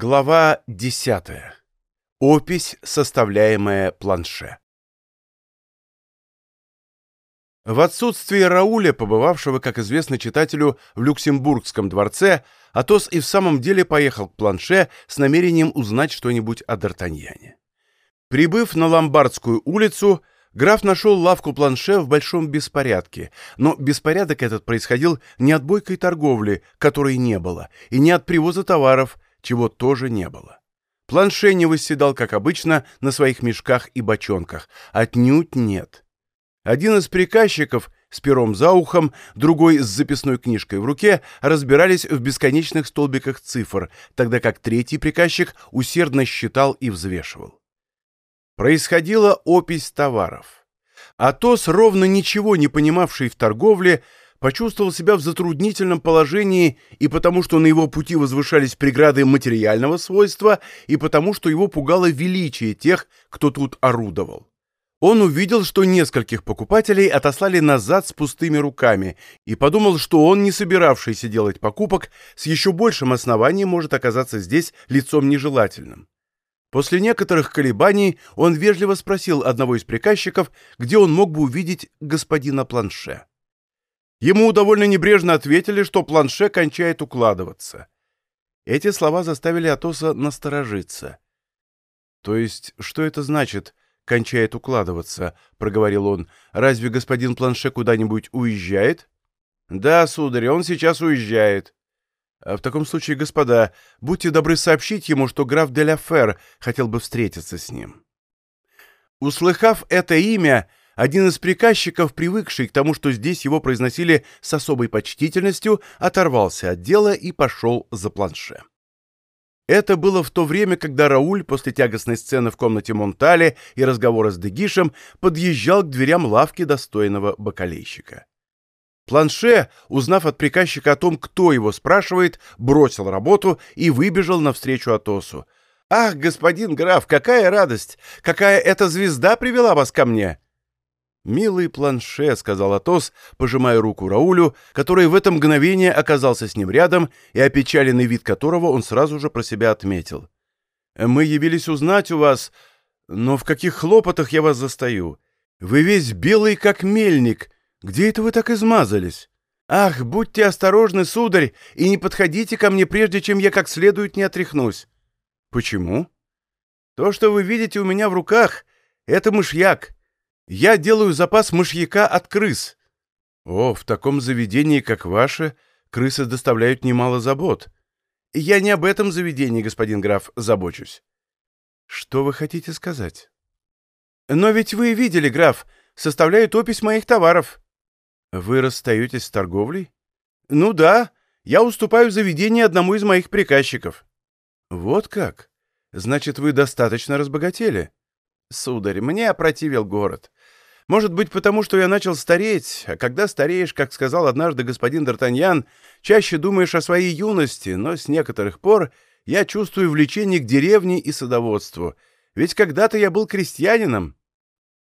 Глава 10. Опись, составляемая планше. В отсутствие Рауля, побывавшего, как известно читателю, в Люксембургском дворце, Атос и в самом деле поехал к планше с намерением узнать что-нибудь о Д'Артаньяне. Прибыв на Ломбардскую улицу, граф нашел лавку планше в большом беспорядке, но беспорядок этот происходил не от бойкой торговли, которой не было, и не от привоза товаров, чего тоже не было. Планше не восседал, как обычно, на своих мешках и бочонках. Отнюдь нет. Один из приказчиков с пером за ухом, другой с записной книжкой в руке разбирались в бесконечных столбиках цифр, тогда как третий приказчик усердно считал и взвешивал. Происходила опись товаров. Атос, ровно ничего не понимавший в торговле, почувствовал себя в затруднительном положении и потому, что на его пути возвышались преграды материального свойства, и потому, что его пугало величие тех, кто тут орудовал. Он увидел, что нескольких покупателей отослали назад с пустыми руками, и подумал, что он, не собиравшийся делать покупок, с еще большим основанием может оказаться здесь лицом нежелательным. После некоторых колебаний он вежливо спросил одного из приказчиков, где он мог бы увидеть господина Планше. Ему довольно небрежно ответили, что планше кончает укладываться. Эти слова заставили Атоса насторожиться. «То есть, что это значит, кончает укладываться?» — проговорил он. «Разве господин планше куда-нибудь уезжает?» «Да, сударь, он сейчас уезжает». А «В таком случае, господа, будьте добры сообщить ему, что граф де ла Фер хотел бы встретиться с ним». Услыхав это имя, один из приказчиков, привыкший к тому, что здесь его произносили с особой почтительностью, оторвался от дела и пошел за планше. Это было в то время, когда Рауль после тягостной сцены в комнате Монтале и разговора с Дегишем подъезжал к дверям лавки достойного бакалейщика. Планше, узнав от приказчика о том, кто его спрашивает, бросил работу и выбежал навстречу Атосу. «Ах, господин граф, какая радость! Какая эта звезда привела вас ко мне!» «Милый планше», — сказал Атос, пожимая руку Раулю, который в это мгновение оказался с ним рядом и опечаленный вид которого он сразу же про себя отметил. «Мы явились узнать у вас, но в каких хлопотах я вас застаю? Вы весь белый, как мельник. Где это вы так измазались? Ах, будьте осторожны, сударь, и не подходите ко мне, прежде чем я как следует не отряхнусь». «Почему?» «То, что вы видите у меня в руках, — это мышьяк». Я делаю запас мышьяка от крыс. О, в таком заведении, как ваше, крысы доставляют немало забот. Я не об этом заведении, господин граф, забочусь. Что вы хотите сказать? Но ведь вы видели, граф, составляют опись моих товаров. Вы расстаетесь с торговлей? Ну да, я уступаю заведение одному из моих приказчиков. Вот как? Значит, вы достаточно разбогатели. Сударь, мне опротивил город. Может быть, потому что я начал стареть, а когда стареешь, как сказал однажды господин Д'Артаньян, чаще думаешь о своей юности, но с некоторых пор я чувствую влечение к деревне и садоводству, ведь когда-то я был крестьянином.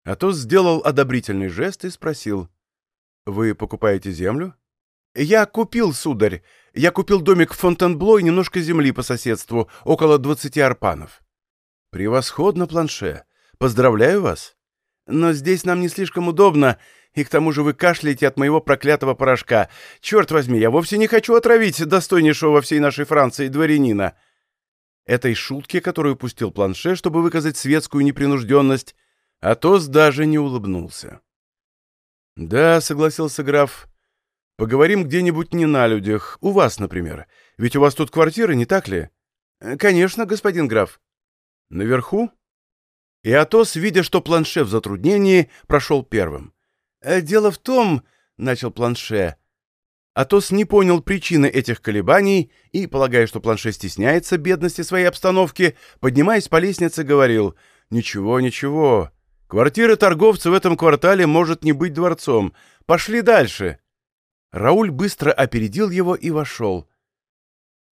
Атос сделал одобрительный жест и спросил, «Вы покупаете землю?» «Я купил, сударь. Я купил домик в Фонтенбло и немножко земли по соседству, около двадцати арпанов». «Превосходно, планше. Поздравляю вас. Но здесь нам не слишком удобно, и к тому же вы кашляете от моего проклятого порошка. Черт возьми, я вовсе не хочу отравить достойнейшего во всей нашей Франции дворянина». Этой шутке, которую пустил планше, чтобы выказать светскую непринужденность, Атос даже не улыбнулся. «Да», — согласился граф, — «поговорим где-нибудь не на людях, у вас, например. Ведь у вас тут квартира, не так ли?» «Конечно, господин граф». «Наверху?» И Атос, видя, что Планше в затруднении, прошел первым. «Э, «Дело в том...» — начал Планше. Атос не понял причины этих колебаний и, полагая, что Планше стесняется бедности своей обстановки, поднимаясь по лестнице, говорил «Ничего, ничего. Квартира торговца в этом квартале может не быть дворцом. Пошли дальше». Рауль быстро опередил его и вошел.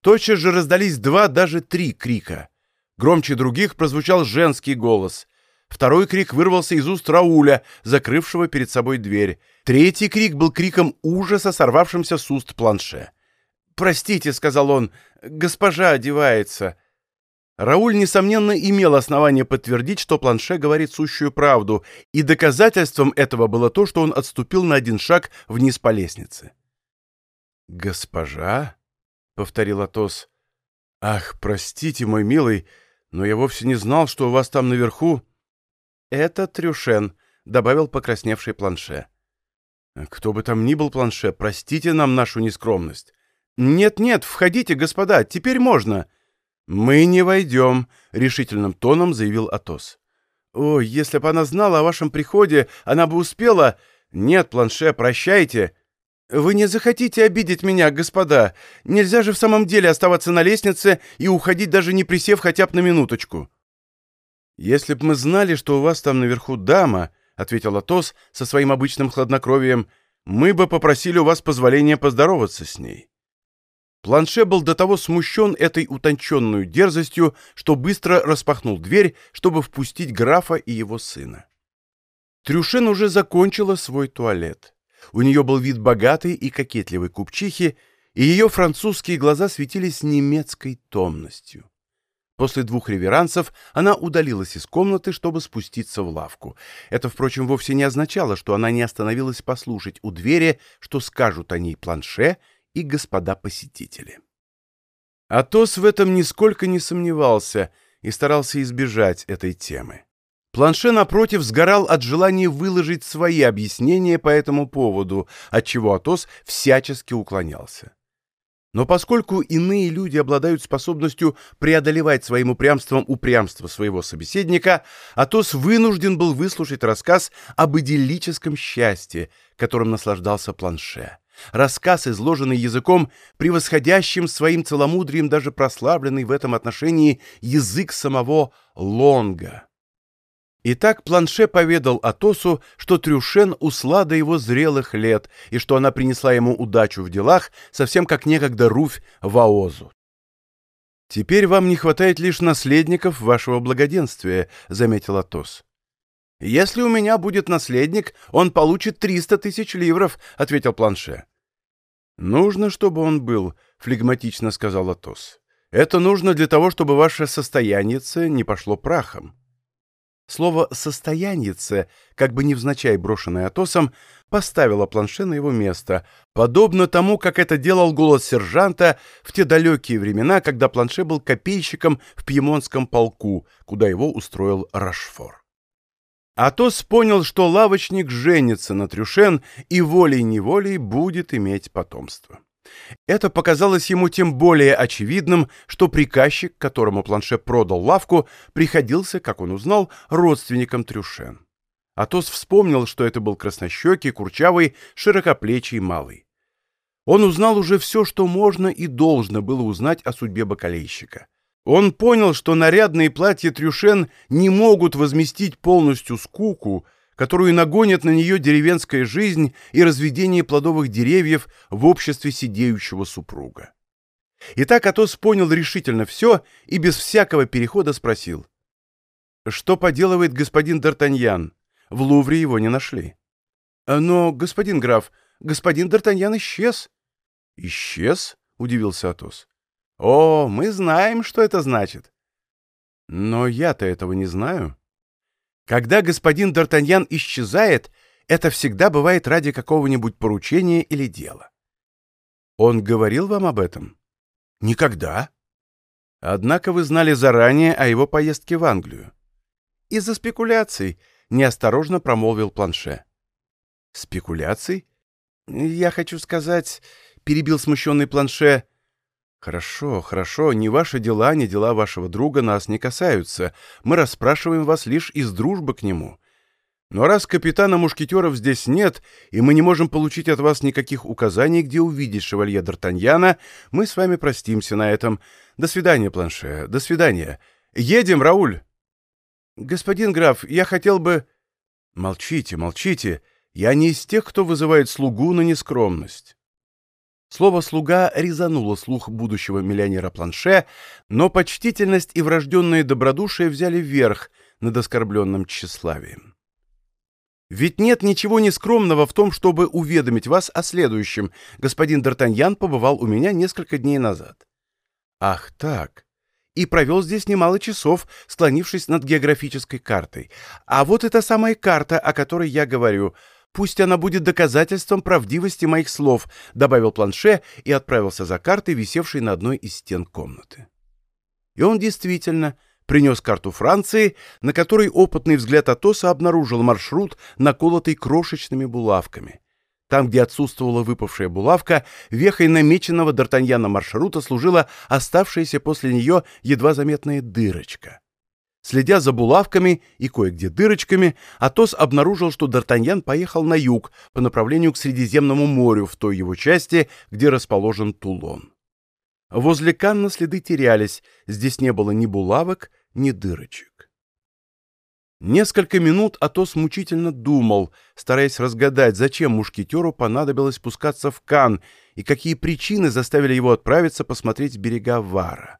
Тотчас же раздались два, даже три крика. Громче других прозвучал женский голос. Второй крик вырвался из уст Рауля, закрывшего перед собой дверь. Третий крик был криком ужаса, сорвавшимся с уст планше. «Простите», — сказал он, — «госпожа одевается». Рауль, несомненно, имел основание подтвердить, что Планше говорит сущую правду, и доказательством этого было то, что он отступил на один шаг вниз по лестнице. «Госпожа?» — повторил Атос. «Ах, простите, мой милый, но я вовсе не знал, что у вас там наверху...» «Это Трюшен», — добавил покрасневший Планше. «Кто бы там ни был, Планше, простите нам нашу нескромность». «Нет-нет, входите, господа, теперь можно», «Мы не войдем», — решительным тоном заявил Атос. «О, если бы она знала о вашем приходе, она бы успела...» «Нет, планше, прощайте». «Вы не захотите обидеть меня, господа. Нельзя же в самом деле оставаться на лестнице и уходить, даже не присев хотя бы на минуточку». «Если б мы знали, что у вас там наверху дама», — ответил Атос со своим обычным хладнокровием, — «мы бы попросили у вас позволения поздороваться с ней». Планше был до того смущен этой утонченную дерзостью, что быстро распахнул дверь, чтобы впустить графа и его сына. Трюшен уже закончила свой туалет. У нее был вид богатой и кокетливой купчихи, и ее французские глаза светились немецкой томностью. После двух реверансов она удалилась из комнаты, чтобы спуститься в лавку. Это, впрочем, вовсе не означало, что она не остановилась послушать у двери, что скажут о ней планше и господа посетители. Атос в этом нисколько не сомневался и старался избежать этой темы. Планше, напротив, сгорал от желания выложить свои объяснения по этому поводу, от чего Атос всячески уклонялся. Но поскольку иные люди обладают способностью преодолевать своим упрямством упрямство своего собеседника, Атос вынужден был выслушать рассказ об идиллическом счастье, которым наслаждался Планше. Рассказ, изложенный языком, превосходящим своим целомудрием даже прославленный в этом отношении язык самого Лонга. Итак, Планше поведал Атосу, что Трюшен усла до его зрелых лет, и что она принесла ему удачу в делах, совсем как некогда Руфь Ваозу. «Теперь вам не хватает лишь наследников вашего благоденствия», — заметил Атос. «Если у меня будет наследник, он получит триста тысяч ливров», — ответил Планше. «Нужно, чтобы он был», — флегматично сказал Атос. «Это нужно для того, чтобы ваше состояние не пошло прахом». Слово «состоянице», как бы невзначай брошенное Атосом, поставило планше на его место, подобно тому, как это делал голос сержанта в те далекие времена, когда планше был копейщиком в пьемонтском полку, куда его устроил Рашфор. Атос понял, что лавочник женится на Трюшен и волей-неволей будет иметь потомство. Это показалось ему тем более очевидным, что приказчик, которому Планше продал лавку, приходился, как он узнал, родственником Трюшен. Атос вспомнил, что это был краснощекий, курчавый, широкоплечий малый. Он узнал уже все, что можно и должно было узнать о судьбе бакалейщика. Он понял, что нарядные платья Трюшен не могут возместить полностью скуку, которую нагонят на нее деревенская жизнь и разведение плодовых деревьев в обществе сидеющего супруга. Итак, Атос понял решительно все и без всякого перехода спросил. «Что поделывает господин Д'Артаньян? В Лувре его не нашли». «Но, господин граф, господин Д'Артаньян исчез». «Исчез?» — удивился Атос. О, мы знаем, что это значит. Но я-то этого не знаю. Когда господин Д'Артаньян исчезает, это всегда бывает ради какого-нибудь поручения или дела. Он говорил вам об этом? Никогда. Однако вы знали заранее о его поездке в Англию. Из-за спекуляций, неосторожно промолвил Планше. Спекуляций? Я хочу сказать, перебил смущенный Планше, — «Хорошо, хорошо, ни ваши дела, ни дела вашего друга нас не касаются. Мы расспрашиваем вас лишь из дружбы к нему. Но раз капитана Мушкетеров здесь нет, и мы не можем получить от вас никаких указаний, где увидеть шевалье Д'Артаньяна, мы с вами простимся на этом. До свидания, Планше, до свидания. Едем, Рауль!» «Господин граф, я хотел бы...» «Молчите, молчите. Я не из тех, кто вызывает слугу на нескромность». Слово «слуга» резануло слух будущего миллионера Планше, но почтительность и врожденное добродушие взяли верх над оскорбленным тщеславием. «Ведь нет ничего нескромного в том, чтобы уведомить вас о следующем. Господин Д'Артаньян побывал у меня несколько дней назад». «Ах так! и провел здесь немало часов, склонившись над географической картой. А вот эта самая карта, о которой я говорю. Пусть она будет доказательством правдивости моих слов», — добавил планше и отправился за картой, висевшей на одной из стен комнаты. И он действительно принес карту Франции, на которой опытный взгляд Атоса обнаружил маршрут, наколотый крошечными булавками. Там, где отсутствовала выпавшая булавка, вехой намеченного Д'Артаньяна маршрута служила оставшаяся после нее едва заметная дырочка. Следя за булавками и кое-где дырочками, Атос обнаружил, что Д'Артаньян поехал на юг по направлению к Средиземному морю в той его части, где расположен Тулон. Возле Канна следы терялись, здесь не было ни булавок, ни дырочек. Несколько минут Атос мучительно думал, стараясь разгадать, зачем мушкетеру понадобилось спускаться в Кан и какие причины заставили его отправиться посмотреть берега Вара.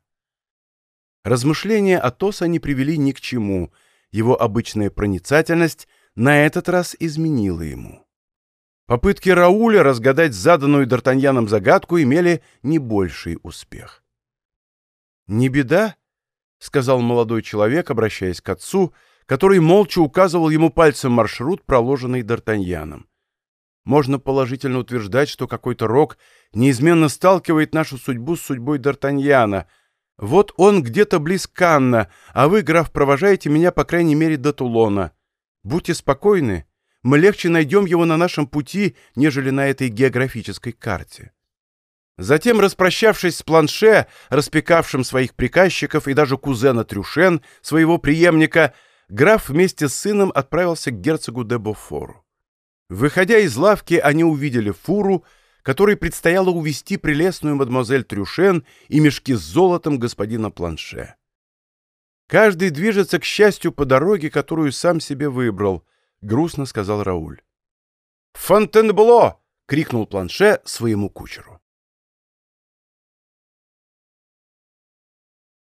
Размышления Атоса не привели ни к чему, его обычная проницательность на этот раз изменила ему. Попытки Рауля разгадать заданную Д'Артаньяном загадку имели не больший успех. «Не беда», — сказал молодой человек, обращаясь к отцу, который молча указывал ему пальцем маршрут, проложенный Д'Артаньяном. «Можно положительно утверждать, что какой-то рок неизменно сталкивает нашу судьбу с судьбой Д'Артаньяна. Вот он где-то близ Канна, а вы, граф, провожаете меня, по крайней мере, до Тулона. Будьте спокойны, мы легче найдем его на нашем пути, нежели на этой географической карте. Затем, распрощавшись с планше, распекавшим своих приказчиков и даже кузена Трюшен, своего преемника, граф вместе с сыном отправился к герцогу де Бофору. Выходя из лавки, они увидели фуру, которой предстояло увести прелестную мадемуазель Трюшен и мешки с золотом господина Планше. Каждый движется, к счастью, по дороге, которую сам себе выбрал —— грустно сказал Рауль. «Фонтенбло!» — крикнул планше своему кучеру.